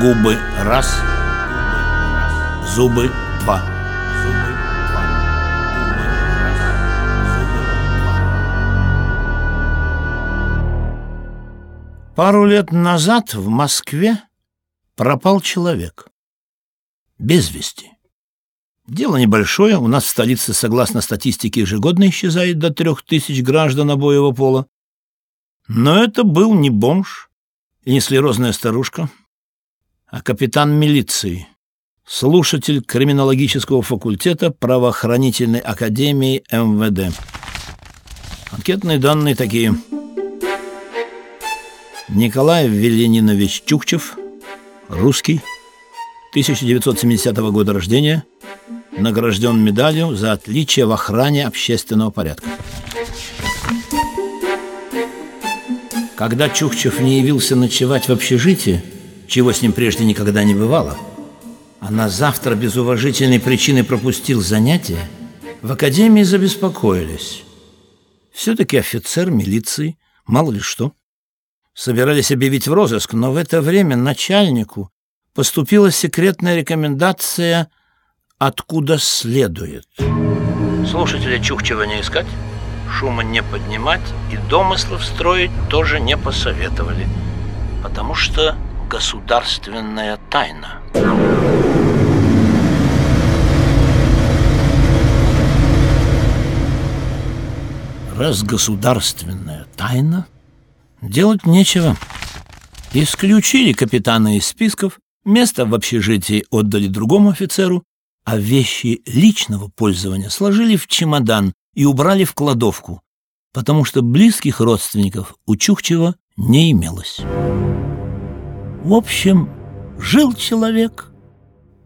Губы раз, зубы два. Пару лет назад в Москве пропал человек. Без вести. Дело небольшое, у нас в столице, согласно статистике, ежегодно исчезает до трех тысяч граждан обоего пола. Но это был не бомж и не склерозная старушка, а капитан милиции, слушатель криминологического факультета правоохранительной академии МВД. Анкетные данные такие. Николай Веленинович Чукчев, русский, 1970 года рождения, награжден медалью за отличие в охране общественного порядка. Когда Чукчев не явился ночевать в общежитии, чего с ним прежде никогда не бывало, а на завтра без уважительной причины пропустил занятия, в академии забеспокоились. Все-таки офицер милиции, мало ли что. Собирались объявить в розыск, но в это время начальнику поступила секретная рекомендация «Откуда следует». Слушателя Чукчева не искать, шума не поднимать и домыслов строить тоже не посоветовали, потому что государственная тайна. Раз государственная тайна, делать нечего. Исключили капитана из списков, место в общежитии отдали другому офицеру, а вещи личного пользования сложили в чемодан и убрали в кладовку, потому что близких родственников у Чухчева не имелось. В общем, жил человек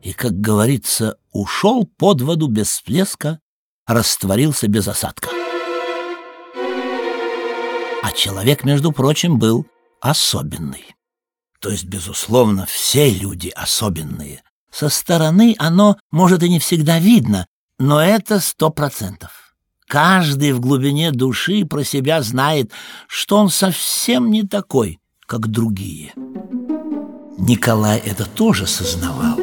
и, как говорится, ушел под воду без всплеска, растворился без осадка. А человек, между прочим, был особенный. То есть, безусловно, все люди особенные. Со стороны оно, может, и не всегда видно, но это сто процентов. Каждый в глубине души про себя знает, что он совсем не такой, как другие. Николай это тоже сознавал.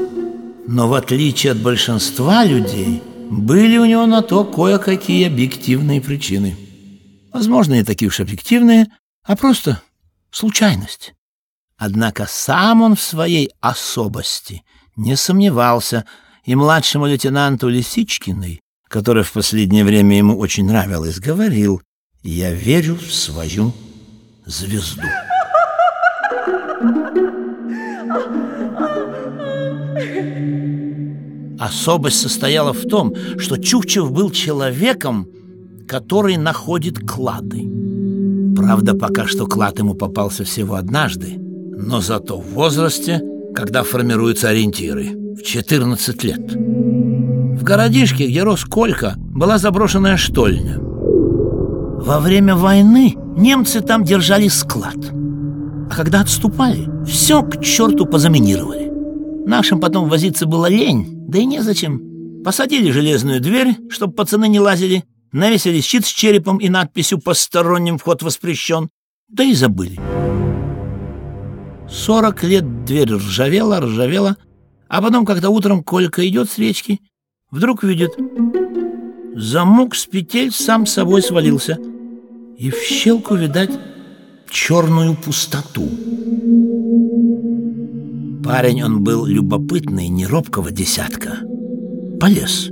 Но в отличие от большинства людей, были у него на то кое-какие объективные причины. Возможно, не такие уж объективные, а просто случайность. Однако сам он в своей особости не сомневался, и младшему лейтенанту Лисичкиной, которая в последнее время ему очень нравилась, говорил «Я верю в свою звезду». Особость состояла в том, что Чукчев был человеком, который находит клады. Правда, пока что клад ему попался всего однажды, но зато в возрасте, когда формируются ориентиры, в 14 лет. В городишке, где рос Колька, была заброшенная штольня. Во время войны немцы там держали склад. Когда отступали, все к черту позаминировали. Нашим потом возиться было лень, да и незачем. Посадили железную дверь, чтобы пацаны не лазили, навесили щит с черепом и надписью «Посторонним вход воспрещен», да и забыли. Сорок лет дверь ржавела, ржавела, а потом, когда утром Колька идет с речки, вдруг видит, замок с петель сам собой свалился, и в щелку, видать, черную пустоту. Парень он был любопытный, не робкого десятка. Полез.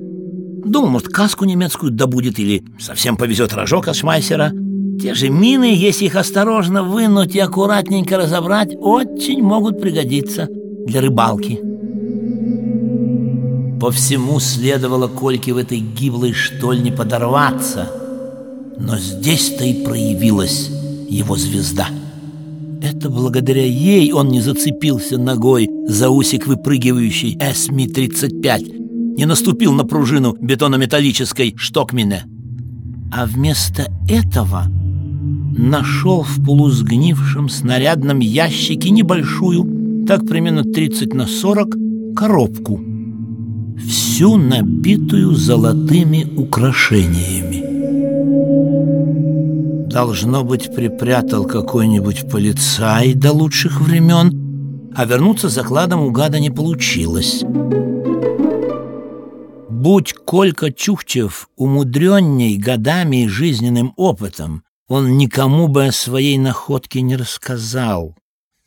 Думал, может, каску немецкую добудет или совсем повезет рожок от шмайсера. Те же мины, если их осторожно вынуть и аккуратненько разобрать, очень могут пригодиться для рыбалки. По всему следовало Кольке в этой гиблой штольне подорваться. Но здесь-то и проявилась его звезда. Это благодаря ей он не зацепился ногой за усик выпрыгивающий СМИ-35, не наступил на пружину бетонометаллической штокмине, а вместо этого нашел в полусгнившем снарядном ящике небольшую, так примерно 30 на 40, коробку, всю набитую золотыми украшениями. Должно быть, припрятал какой-нибудь полицай до лучших времен а вернуться за кладом у гада не получилось. Будь Колька Чухчев умудренней годами и жизненным опытом, он никому бы о своей находке не рассказал.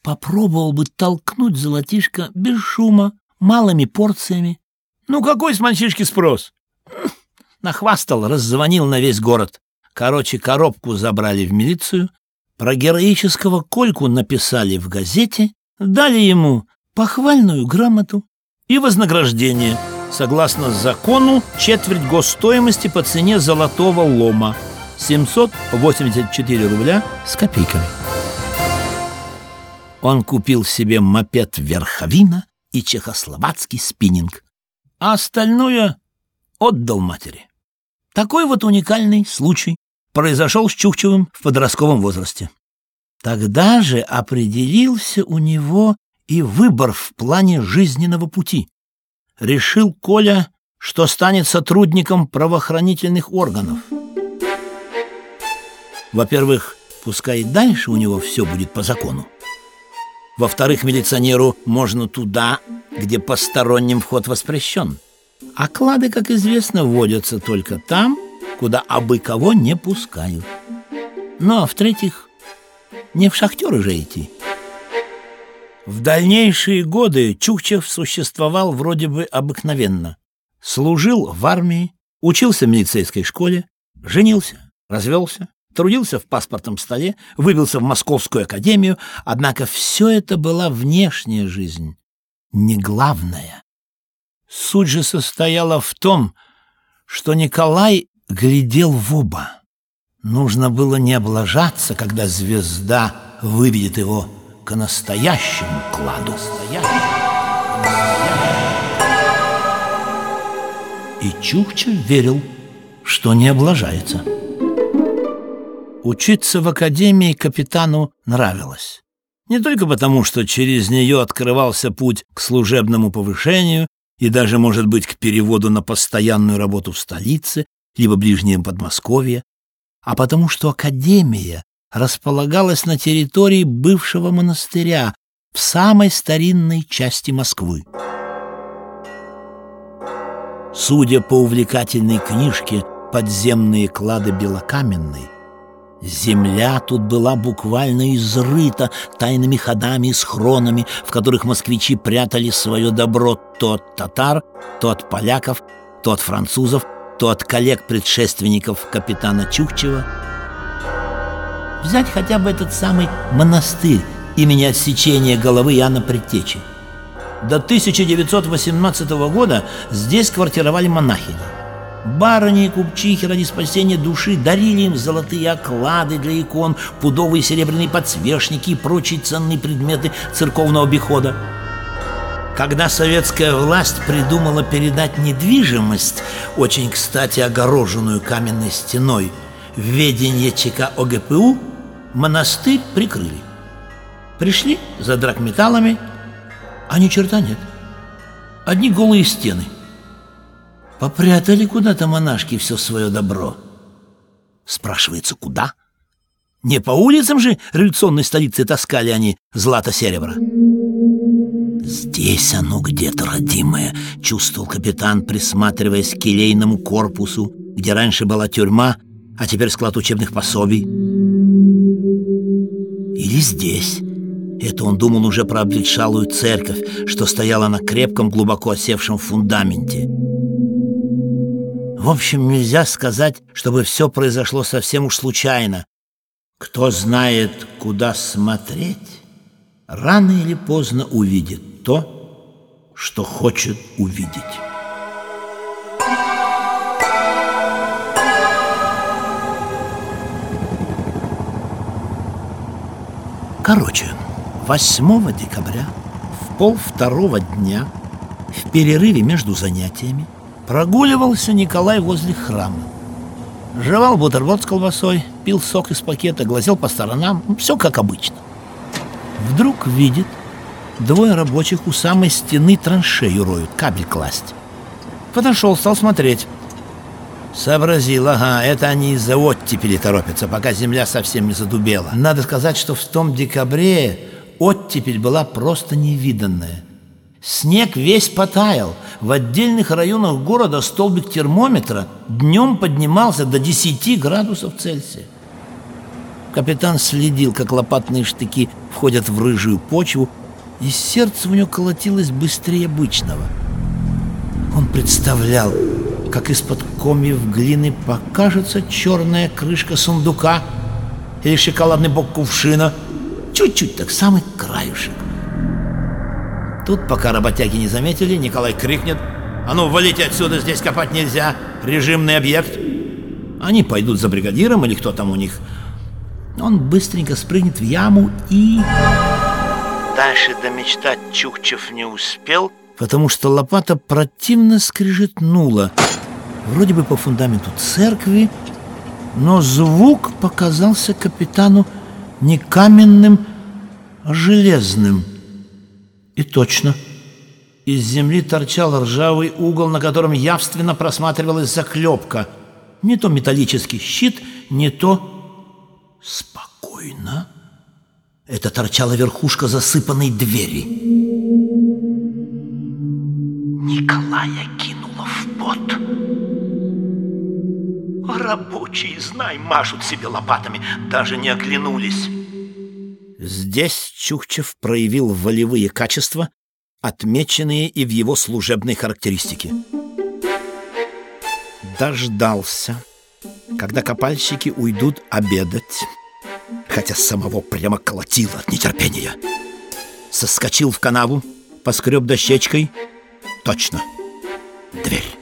Попробовал бы толкнуть золотишко без шума, малыми порциями. Ну какой с мальчишки спрос? Нахвастал, раззвонил на весь город. Короче, коробку забрали в милицию, про героического Кольку написали в газете, дали ему похвальную грамоту и вознаграждение, согласно закону, четверть госстоимости по цене золотого лома – 784 рубля с копейками. Он купил себе мопед Верховина и чехословацкий спиннинг, а остальное отдал матери. Такой вот уникальный случай произошел с Чукчевым в подростковом возрасте. Тогда же определился у него и выбор в плане жизненного пути. Решил Коля, что станет сотрудником правоохранительных органов – во-первых, пускай дальше у него все будет по закону. Во-вторых, милиционеру можно туда, где посторонним вход воспрещен. А клады, как известно, вводятся только там, куда абы кого не пускают. Ну, а в-третьих, не в шахтеры же идти. В дальнейшие годы Чукчев существовал вроде бы обыкновенно. Служил в армии, учился в милицейской школе, женился, развелся, трудился в паспортном столе, выбился в Московскую академию, однако все это была внешняя жизнь, не главная. Суть же состояла в том, что Николай глядел в оба. Нужно было не облажаться, когда звезда выведет его к настоящему кладу. И Чукчев верил, что не облажается. Учиться в академии капитану нравилось. Не только потому, что через нее открывался путь к служебному повышению и даже, может быть, к переводу на постоянную работу в столице, либо ближнем Подмосковье, а потому что академия располагалась на территории бывшего монастыря в самой старинной части Москвы. Судя по увлекательной книжке «Подземные клады Белокаменной», Земля тут была буквально изрыта тайными ходами и схронами, в которых москвичи прятали свое добро то от татар, то от поляков, то от французов, то от коллег-предшественников капитана Чукчева. Взять хотя бы этот самый монастырь имени отсечения головы Иоанна Предтечи. До 1918 года здесь квартировали монахини. Барыни и купчихи ради спасения души дарили им золотые оклады для икон, пудовые серебряные подсвечники и прочие ценные предметы церковного обихода. Когда советская власть придумала передать недвижимость, очень кстати огороженную каменной стеной, в ведение ЧК ОГПУ, монастырь прикрыли. Пришли за драгметаллами, а ни черта нет. Одни голые стены – Попрятали куда-то монашки все свое добро. Спрашивается, куда? Не по улицам же революционной столицы таскали они злато-серебро. «Здесь оно где-то, родимое», — чувствовал капитан, присматриваясь к келейному корпусу, где раньше была тюрьма, а теперь склад учебных пособий. Или здесь. Это он думал уже про обветшалую церковь, что стояла на крепком, глубоко осевшем фундаменте. В общем, нельзя сказать, чтобы все произошло совсем уж случайно. Кто знает, куда смотреть, рано или поздно увидит то, что хочет увидеть. Короче, 8 декабря в пол второго дня в перерыве между занятиями Прогуливался Николай возле храма. Жевал бутерброд с колбасой, пил сок из пакета, глазел по сторонам. Все как обычно. Вдруг видит, двое рабочих у самой стены траншею роют, кабель класть. Подошел, стал смотреть. Сообразил, ага, это они из-за оттепели торопятся, пока земля совсем не задубела. Надо сказать, что в том декабре оттепель была просто невиданная. Снег весь потаял. В отдельных районах города столбик термометра днем поднимался до 10 градусов Цельсия. Капитан следил, как лопатные штыки входят в рыжую почву, и сердце у него колотилось быстрее обычного. Он представлял, как из-под комьев глины покажется черная крышка сундука или шоколадный бок кувшина, чуть-чуть так, самый краюшек. Тут, пока работяги не заметили, Николай крикнет «А ну, валите отсюда, здесь копать нельзя! Режимный объект!» Они пойдут за бригадиром или кто там у них. Он быстренько спрыгнет в яму и... Дальше домечтать Чукчев не успел, потому что лопата противно скрежетнула. Вроде бы по фундаменту церкви, но звук показался капитану не каменным, а железным. И точно. Из земли торчал ржавый угол, на котором явственно просматривалась заклепка. Не то металлический щит, не то... Спокойно. Это торчала верхушка засыпанной двери. Николая кинула в пот. Рабочие, знай, машут себе лопатами, даже не оглянулись. Здесь Чукчев проявил волевые качества, отмеченные и в его служебной характеристике. Дождался, когда копальщики уйдут обедать, хотя самого прямо колотило от нетерпения. Соскочил в канаву, поскреб дощечкой. Точно, дверь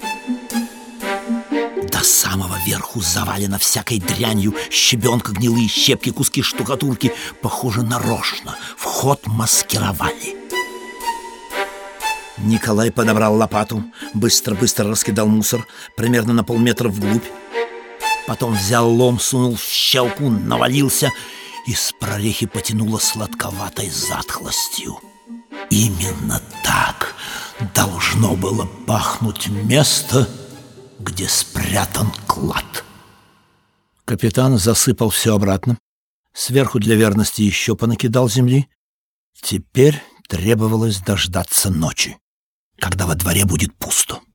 до самого верху завалено всякой дрянью, щебенка, гнилые щепки, куски штукатурки. Похоже, нарочно. Вход маскировали. Николай подобрал лопату, быстро-быстро раскидал мусор, примерно на полметра вглубь. Потом взял лом, сунул в щелку, навалился, и с прорехи потянуло сладковатой затхлостью. Именно так должно было пахнуть место, где спрятан клад. Капитан засыпал все обратно. Сверху для верности еще понакидал земли. Теперь требовалось дождаться ночи, когда во дворе будет пусто.